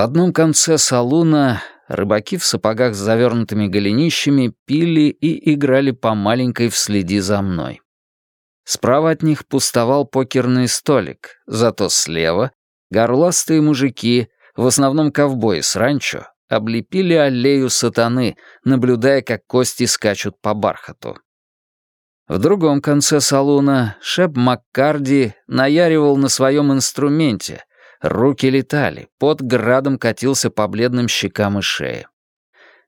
В одном конце салуна рыбаки в сапогах с завернутыми голенищами пили и играли по маленькой вследи за мной. Справа от них пустовал покерный столик, зато слева горластые мужики, в основном ковбои с ранчо, облепили аллею сатаны, наблюдая, как кости скачут по бархату. В другом конце салуна Шеп Маккарди наяривал на своем инструменте. Руки летали, под градом катился по бледным щекам и шее.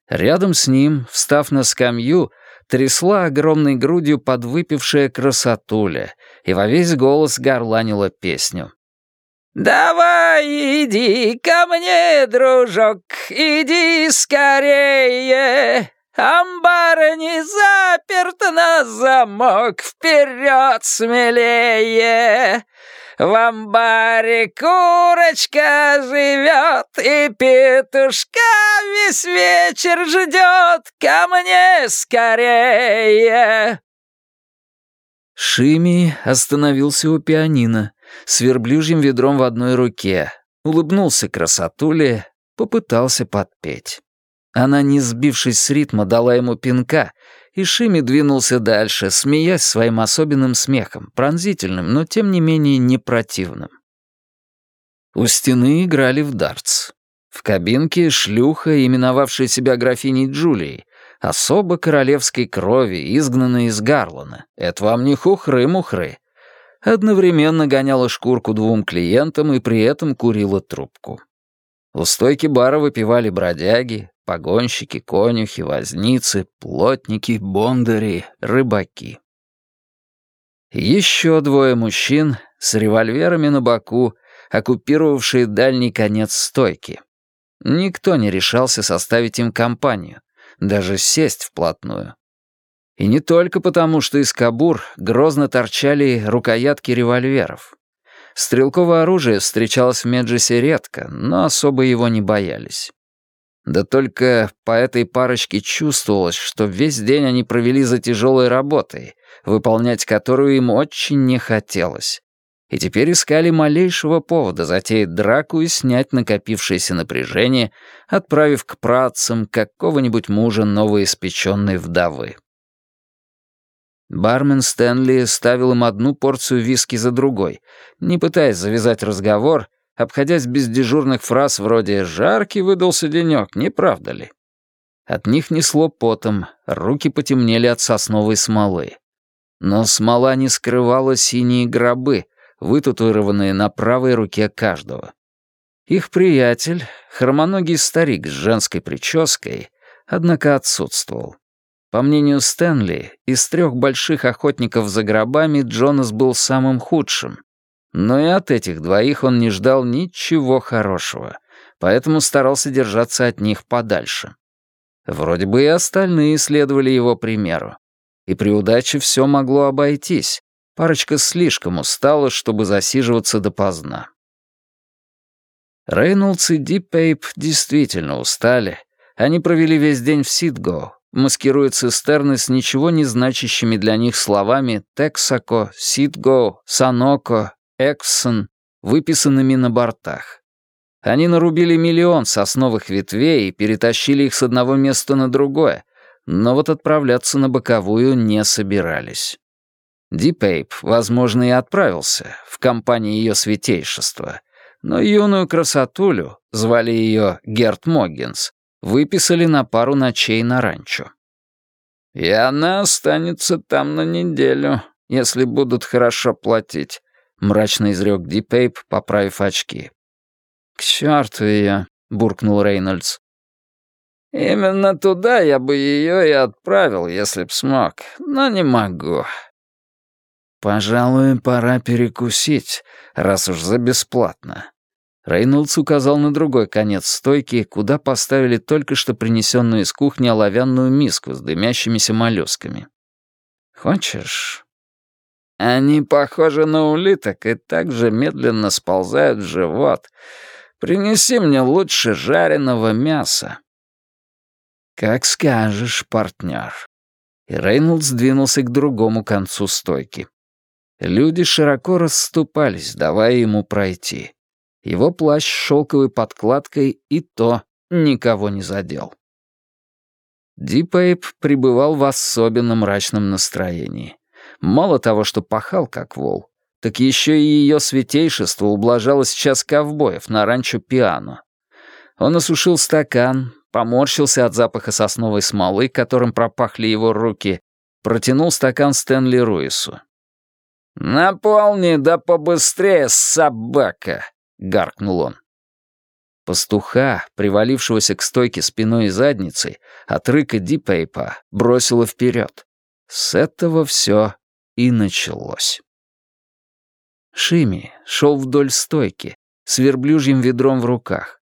Рядом с ним, встав на скамью, трясла огромной грудью подвыпившая красотуля и во весь голос горланила песню. «Давай иди ко мне, дружок, иди скорее, Амбар не заперт на замок, вперед смелее. В амбаре курочка живет, и петушка весь вечер ждет, ко мне скорее. Шими остановился у пианино, с верблюжьим ведром в одной руке, улыбнулся красотуле, попытался подпеть. Она, не сбившись с ритма, дала ему пинка, и Шими двинулся дальше, смеясь своим особенным смехом, пронзительным, но тем не менее не противным. У стены играли в дартс. В кабинке шлюха, именовавшая себя графиней Джулией, особо королевской крови, изгнанная из Гарлана. Это вам не хухры-мухры. Одновременно гоняла шкурку двум клиентам и при этом курила трубку. У стойки бара выпивали бродяги, погонщики, конюхи, возницы, плотники, бондари, рыбаки. Еще двое мужчин с револьверами на боку, оккупировавшие дальний конец стойки. Никто не решался составить им компанию, даже сесть вплотную. И не только потому, что из кабур грозно торчали рукоятки револьверов. Стрелковое оружие встречалось в Меджесе редко, но особо его не боялись. Да только по этой парочке чувствовалось, что весь день они провели за тяжелой работой, выполнять которую им очень не хотелось. И теперь искали малейшего повода затеять драку и снять накопившееся напряжение, отправив к працам какого-нибудь мужа новоиспеченной вдовы. Бармен Стэнли ставил им одну порцию виски за другой, не пытаясь завязать разговор, обходясь без дежурных фраз вроде «жаркий выдался денек, не правда ли?». От них несло потом, руки потемнели от сосновой смолы. Но смола не скрывала синие гробы, вытатуированные на правой руке каждого. Их приятель, хромоногий старик с женской прической, однако отсутствовал. По мнению Стэнли, из трех больших охотников за гробами Джонас был самым худшим. Но и от этих двоих он не ждал ничего хорошего, поэтому старался держаться от них подальше. Вроде бы и остальные следовали его примеру. И при удаче все могло обойтись. Парочка слишком устала, чтобы засиживаться допоздна. Рейнольдс и Диппейп действительно устали. Они провели весь день в Сидго, маскируя цистерны с ничего не значащими для них словами «Тексако», «Ситго», «Саноко», «Эксон», выписанными на бортах. Они нарубили миллион сосновых ветвей и перетащили их с одного места на другое, но вот отправляться на боковую не собирались. Дипейп, возможно, и отправился в компании ее святейшества, но юную красотулю, звали ее Герт Моггинс, выписали на пару ночей на ранчо. И она останется там на неделю, если будут хорошо платить, мрачно изрек Дипейп, поправив очки. К черту ее, буркнул Рейнольдс. Именно туда я бы ее и отправил, если б смог, но не могу. Пожалуй, пора перекусить, раз уж за бесплатно. Рейнольдс указал на другой конец стойки, куда поставили только что принесенную из кухни оловянную миску с дымящимися моллюсками. «Хочешь?» «Они похожи на улиток и так же медленно сползают в живот. Принеси мне лучше жареного мяса». «Как скажешь, партнер». И Рейнольдс двинулся к другому концу стойки. Люди широко расступались, давая ему пройти. Его плащ с шелковой подкладкой и то никого не задел. Дипейп пребывал в особенно мрачном настроении. Мало того, что пахал как вол, так еще и ее святейшество ублажало сейчас ковбоев на ранчо Пиано. Он осушил стакан, поморщился от запаха сосновой смолы, которым пропахли его руки, протянул стакан Стэнли Руису. «Наполни да побыстрее, собака!» — гаркнул он. Пастуха, привалившегося к стойке спиной и задницей, от рыка Дипейпа бросило вперед. С этого все и началось. Шими шел вдоль стойки, с верблюжьим ведром в руках.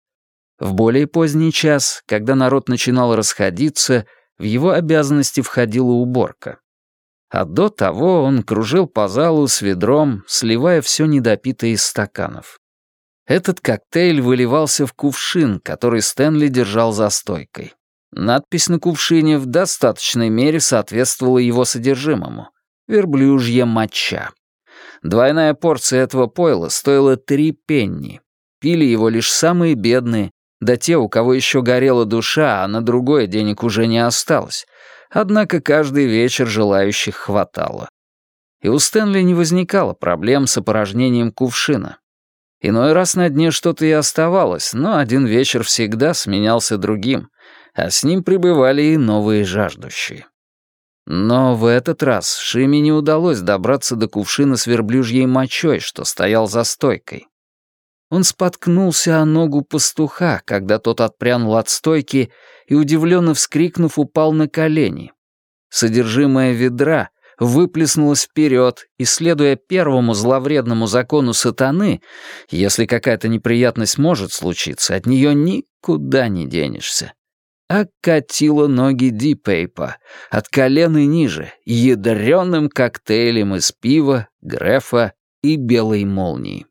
В более поздний час, когда народ начинал расходиться, в его обязанности входила уборка. А до того он кружил по залу с ведром, сливая все недопитое из стаканов. Этот коктейль выливался в кувшин, который Стэнли держал за стойкой. Надпись на кувшине в достаточной мере соответствовала его содержимому. Верблюжья моча. Двойная порция этого пойла стоила три пенни. Пили его лишь самые бедные, да те, у кого еще горела душа, а на другое денег уже не осталось. Однако каждый вечер желающих хватало. И у Стэнли не возникало проблем с опорожнением кувшина. Иной раз на дне что-то и оставалось, но один вечер всегда сменялся другим, а с ним прибывали и новые жаждущие. Но в этот раз Шиме не удалось добраться до кувшина с верблюжьей мочой, что стоял за стойкой. Он споткнулся о ногу пастуха, когда тот отпрянул от стойки и, удивленно вскрикнув, упал на колени. Содержимое ведра выплеснулось вперед, и, следуя первому зловредному закону сатаны, если какая-то неприятность может случиться, от нее никуда не денешься. Окатила ноги Дипейпа, от колен и ниже, ядреным коктейлем из пива, грефа и белой молнии.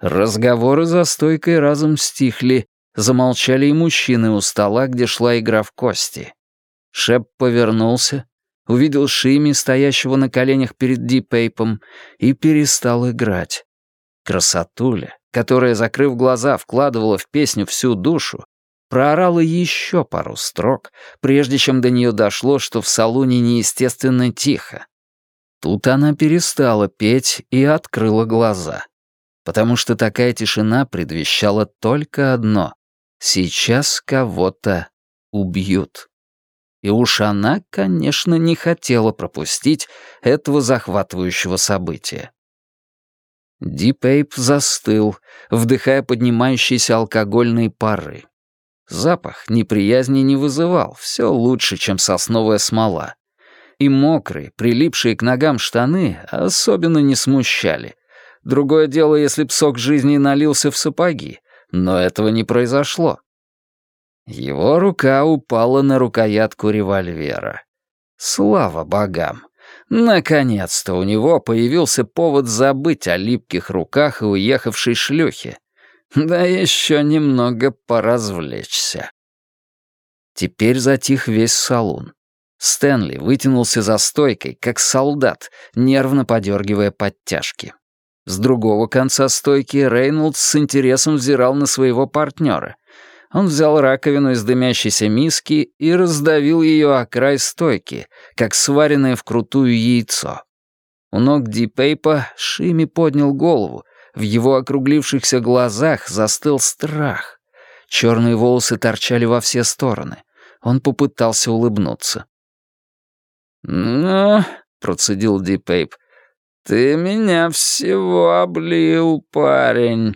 Разговоры за стойкой разом стихли, замолчали и мужчины у стола, где шла игра в кости. Шеп повернулся, увидел Шими, стоящего на коленях перед Дипейпом, и перестал играть. Красотуля, которая, закрыв глаза, вкладывала в песню всю душу, проорала еще пару строк, прежде чем до нее дошло, что в салоне неестественно тихо. Тут она перестала петь и открыла глаза. Потому что такая тишина предвещала только одно — сейчас кого-то убьют. И уж она, конечно, не хотела пропустить этого захватывающего события. Дипейп застыл, вдыхая поднимающиеся алкогольные пары. Запах неприязни не вызывал, все лучше, чем сосновая смола. И мокрые, прилипшие к ногам штаны особенно не смущали. Другое дело, если псок жизни налился в сапоги, но этого не произошло. Его рука упала на рукоятку револьвера. Слава богам! Наконец-то у него появился повод забыть о липких руках и уехавшей шлюхе. Да еще немного поразвлечься. Теперь затих весь салон. Стэнли вытянулся за стойкой, как солдат, нервно подергивая подтяжки. С другого конца стойки Рейнольдс с интересом взирал на своего партнера — он взял раковину из дымящейся миски и раздавил ее о край стойки, как сваренное вкрутую яйцо. У ног Дипейпа Шими поднял голову, в его округлившихся глазах застыл страх. Черные волосы торчали во все стороны. Он попытался улыбнуться. «Ну, — процедил Дипейп, — ты меня всего облил, парень».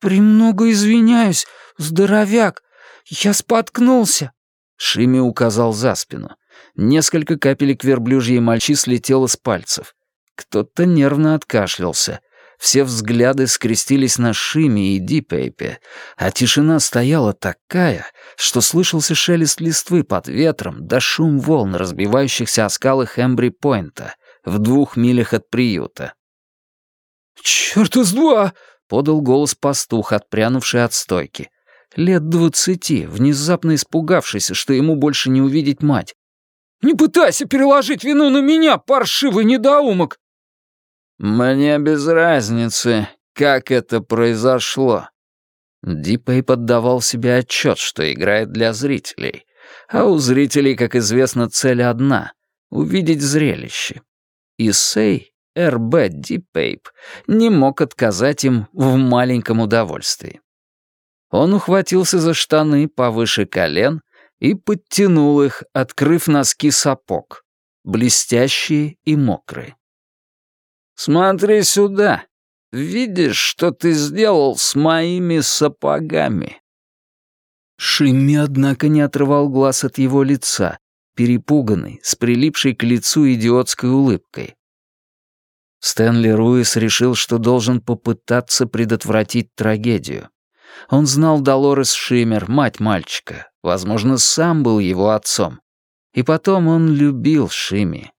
«Премного извиняюсь, здоровяк! Я споткнулся!» Шими указал за спину. Несколько капелек верблюжьей мальчи слетело с пальцев. Кто-то нервно откашлялся. Все взгляды скрестились на Шими и Дипейпе, а тишина стояла такая, что слышался шелест листвы под ветром да шум волн, разбивающихся о скалы Хэмбри-Пойнта в двух милях от приюта. «Чёрт из два!» — подал голос пастух, отпрянувший от стойки. Лет двадцати, внезапно испугавшийся, что ему больше не увидеть мать. «Не пытайся переложить вину на меня, паршивый недоумок!» «Мне без разницы, как это произошло?» Дипей поддавал себе отчет, что играет для зрителей. А у зрителей, как известно, цель одна — увидеть зрелище. И Сей, РБ Дипейп, не мог отказать им в маленьком удовольствии. Он ухватился за штаны повыше колен и подтянул их, открыв носки сапог, блестящие и мокрые. «Смотри сюда. Видишь, что ты сделал с моими сапогами?» Шимми, однако, не отрывал глаз от его лица, перепуганный, с прилипшей к лицу идиотской улыбкой. Стэнли Руис решил, что должен попытаться предотвратить трагедию. Он знал Долорес Шиммер, мать мальчика, возможно, сам был его отцом. И потом он любил Шими.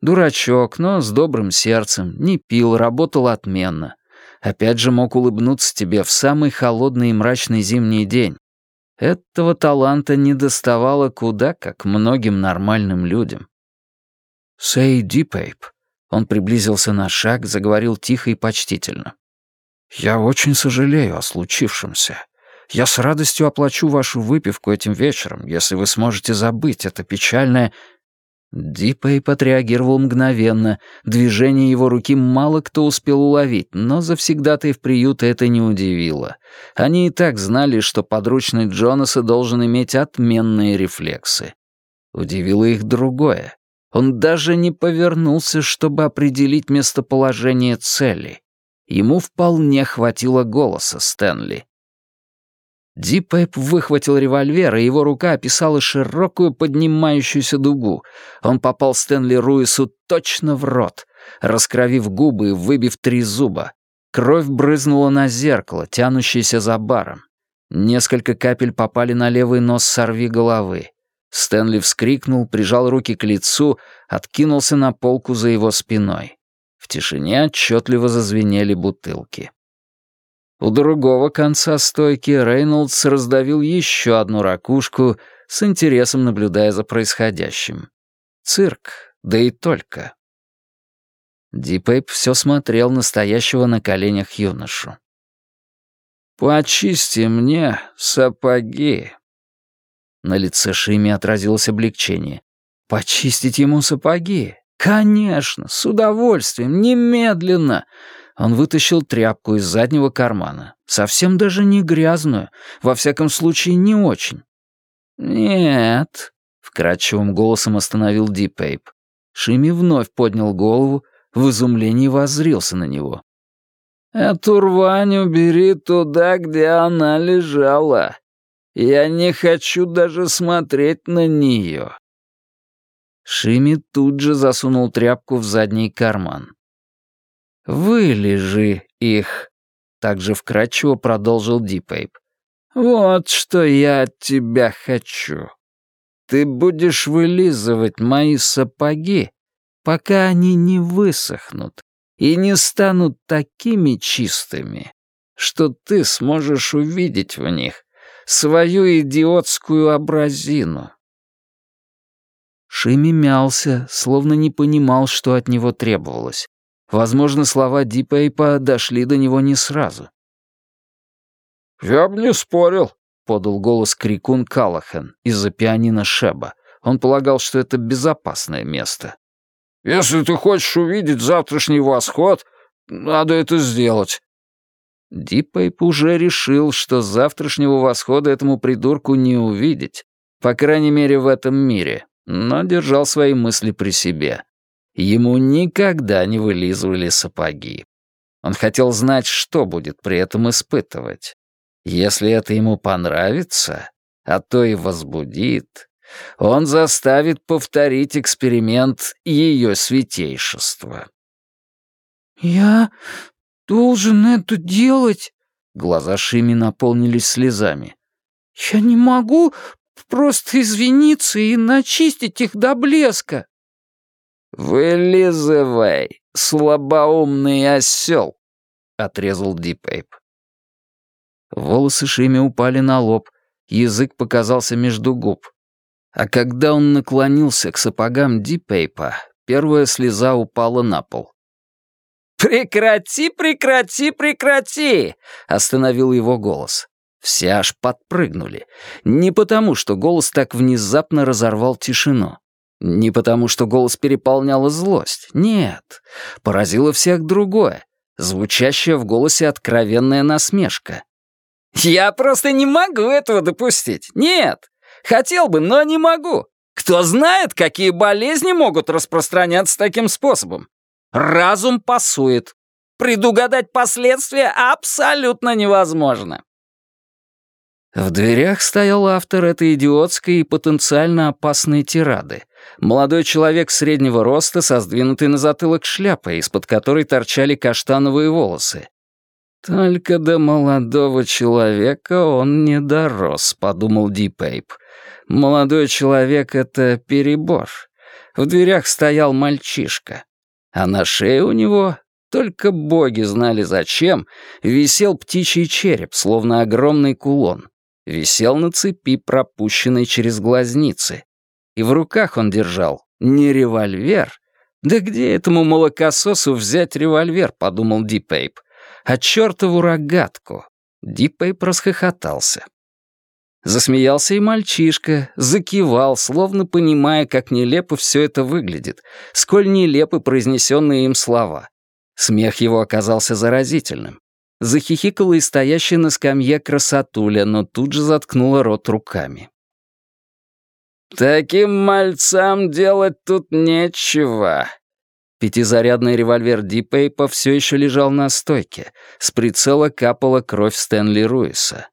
Дурачок, но с добрым сердцем, не пил, работал отменно. Опять же мог улыбнуться тебе в самый холодный и мрачный зимний день. Этого таланта не доставало куда как многим нормальным людям. «Сэй Дипейп», он приблизился на шаг, заговорил тихо и почтительно. «Я очень сожалею о случившемся. Я с радостью оплачу вашу выпивку этим вечером, если вы сможете забыть это печальное...» Дипей отреагировал мгновенно. Движение его руки мало кто успел уловить, но завсегда-то и в приюта это не удивило. Они и так знали, что подручный Джонаса должен иметь отменные рефлексы. Удивило их другое. Он даже не повернулся, чтобы определить местоположение цели. Ему вполне хватило голоса Стэнли. Дипэп выхватил револьвер, и его рука описала широкую поднимающуюся дугу. Он попал Стэнли Руису точно в рот, раскровив губы и выбив три зуба. Кровь брызнула на зеркало, тянущееся за баром. Несколько капель попали на левый нос сорви головы. Стэнли вскрикнул, прижал руки к лицу, откинулся на полку за его спиной. В тишине отчетливо зазвенели бутылки. У другого конца стойки Рейнольдс раздавил еще одну ракушку, с интересом наблюдая за происходящим. Цирк, да и только. Дипейп все смотрел на стоящего на коленях юношу. «Почисти мне сапоги». На лице Шими отразилось облегчение. «Почистить ему сапоги? Конечно, с удовольствием, немедленно!» Он вытащил тряпку из заднего кармана. Совсем даже не грязную, во всяком случае не очень. «Нет», — вкрадчивым голосом остановил Дипейп. Шими вновь поднял голову, в изумлении воззрился на него. «Эту рвань убери туда, где она лежала. Я не хочу даже смотреть на нее». Шими тут же засунул тряпку в задний карман. «Вылежи их», — также вкратчиво продолжил Дипейп. «Вот что я от тебя хочу. Ты будешь вылизывать мои сапоги, пока они не высохнут и не станут такими чистыми, что ты сможешь увидеть в них свою идиотскую образину». Шими мялся, словно не понимал, что от него требовалось. Возможно, слова Дипейпа дошли до него не сразу. «Я бы не спорил», — подал голос крикун Калахан из-за пианино Шеба. Он полагал, что это безопасное место. «Если ты хочешь увидеть завтрашний восход, надо это сделать». Дипейп уже решил, что завтрашнего восхода этому придурку не увидеть, по крайней мере, в этом мире, но держал свои мысли при себе. Ему никогда не вылизывали сапоги. Он хотел знать, что будет при этом испытывать. Если это ему понравится, а то и возбудит, он заставит повторить эксперимент ее святейшества. «Я должен это делать?» Глаза Шими наполнились слезами. «Я не могу просто извиниться и начистить их до блеска». «Вылизывай, слабоумный осел!» — отрезал Дипейп. Волосы Шими упали на лоб, язык показался между губ. А когда он наклонился к сапогам Дипейпа, первая слеза упала на пол. «Прекрати, прекрати, прекрати!» — остановил его голос. Все аж подпрыгнули. Не потому, что голос так внезапно разорвал тишину. Не потому, что голос переполняла злость. Нет. Поразило всех другое. Звучащая в голосе откровенная насмешка. «Я просто не могу этого допустить. Нет. Хотел бы, но не могу. Кто знает, какие болезни могут распространяться таким способом? Разум пасует. Предугадать последствия абсолютно невозможно. В дверях стоял автор этой идиотской и потенциально опасной тирады. Молодой человек среднего роста со сдвинутой на затылок шляпой, из-под которой торчали каштановые волосы. «Только до молодого человека он не дорос», — подумал Дипейп. «Молодой человек — это перебор. В дверях стоял мальчишка. А на шее у него, только боги знали зачем, висел птичий череп, словно огромный кулон висел на цепи, пропущенной через глазницы. И в руках он держал не револьвер. Да где этому молокососу взять револьвер, подумал Дипейп, а чертову рогатку. Дипейп расхохотался. Засмеялся и мальчишка, закивал, словно понимая, как нелепо все это выглядит, сколь нелепы произнесенные им слова. Смех его оказался заразительным. Захихикала и стоящая на скамье красотуля, но тут же заткнула рот руками. «Таким мальцам делать тут нечего». Пятизарядный револьвер Дипейпа все еще лежал на стойке. С прицела капала кровь Стэнли Руиса.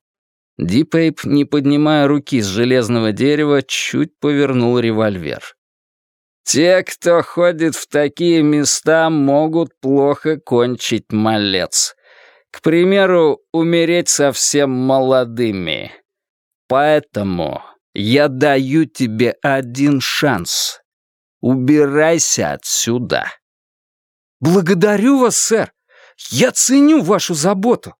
Дипейп, не поднимая руки с железного дерева, чуть повернул револьвер. «Те, кто ходит в такие места, могут плохо кончить, малец. К примеру, умереть совсем молодыми. Поэтому я даю тебе один шанс. Убирайся отсюда. Благодарю вас, сэр. Я ценю вашу заботу.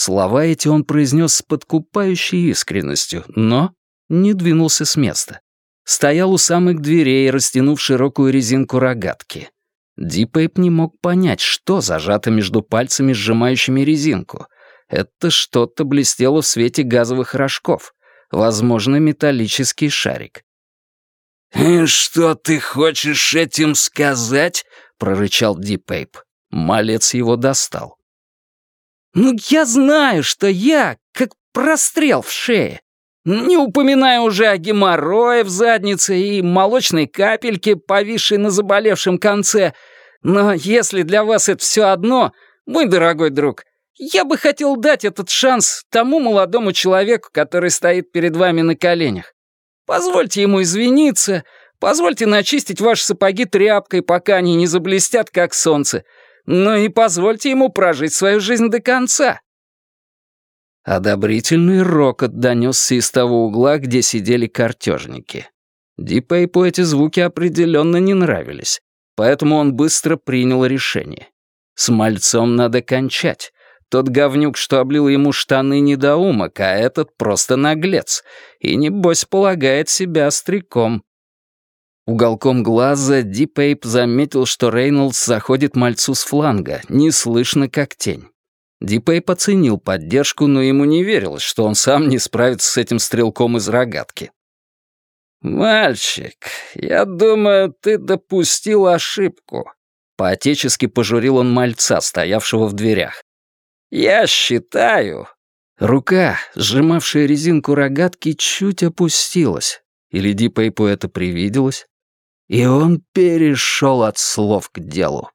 Слова эти он произнес с подкупающей искренностью, но не двинулся с места. Стоял у самых дверей, растянув широкую резинку рогатки. Дипейп не мог понять, что зажато между пальцами, сжимающими резинку. Это что-то блестело в свете газовых рожков. Возможно, металлический шарик. «И что ты хочешь этим сказать?» — прорычал Дипейп. Малец его достал. «Ну, я знаю, что я, как прострел в шее. Не упоминая уже о геморрое в заднице и молочной капельке, повисшей на заболевшем конце. Но если для вас это все одно, мой дорогой друг, я бы хотел дать этот шанс тому молодому человеку, который стоит перед вами на коленях. Позвольте ему извиниться, позвольте начистить ваши сапоги тряпкой, пока они не заблестят, как солнце, но и позвольте ему прожить свою жизнь до конца. Одобрительный рокот донесся из того угла, где сидели картежники. Дипейпу эти звуки определенно не нравились, поэтому он быстро принял решение. С мальцом надо кончать. Тот говнюк, что облил ему штаны, недоумок, а этот просто наглец. И, небось, полагает себя остряком. Уголком глаза Дипейп заметил, что Рейнольдс заходит мальцу с фланга, неслышно как тень. Дипей оценил поддержку, но ему не верилось, что он сам не справится с этим стрелком из рогатки. «Мальчик, я думаю, ты допустил ошибку», — поотечески пожурил он мальца, стоявшего в дверях. «Я считаю...» Рука, сжимавшая резинку рогатки, чуть опустилась. Или Дипейпу это привиделось? И он перешел от слов к делу.